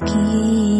meski